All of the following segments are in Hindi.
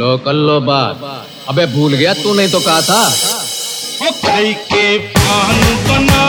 लो कर लो बात। अबे भूल गया तू नहीं तो कहा था। के बना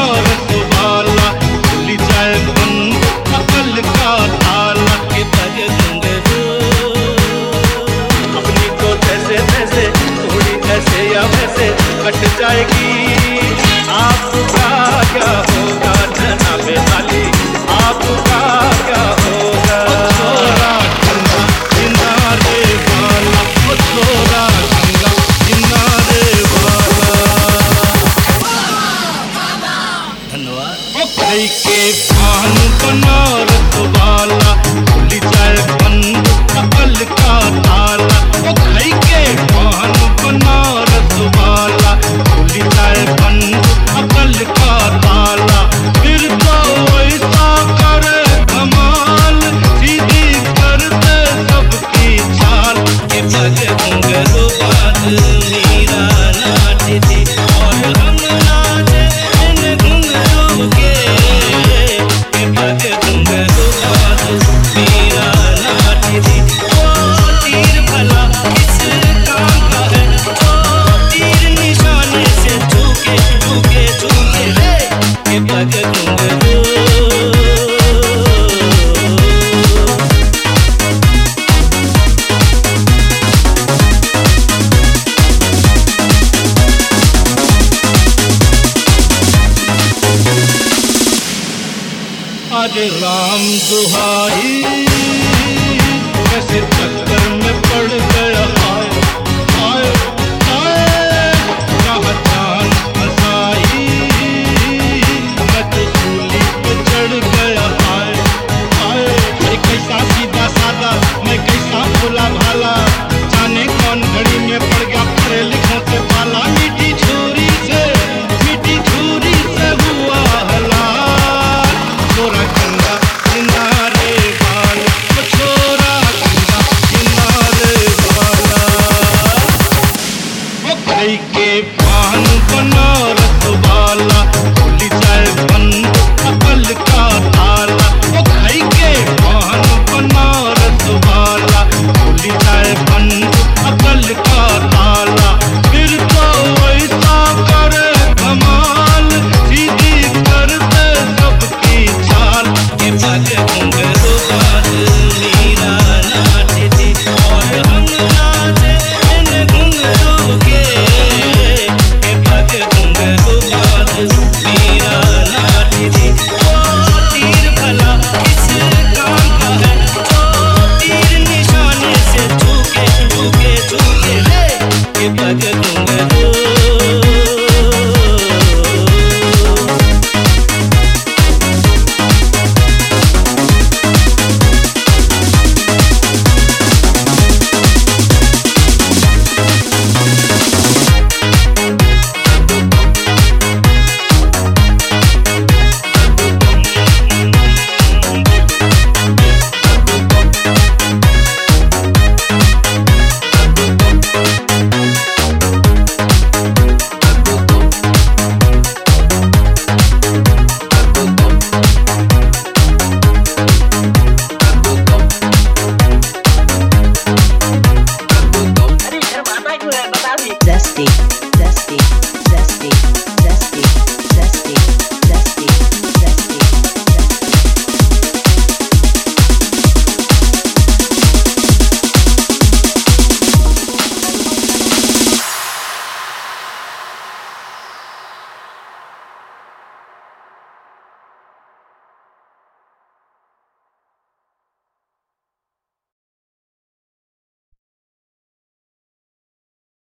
आज राम दुहाई।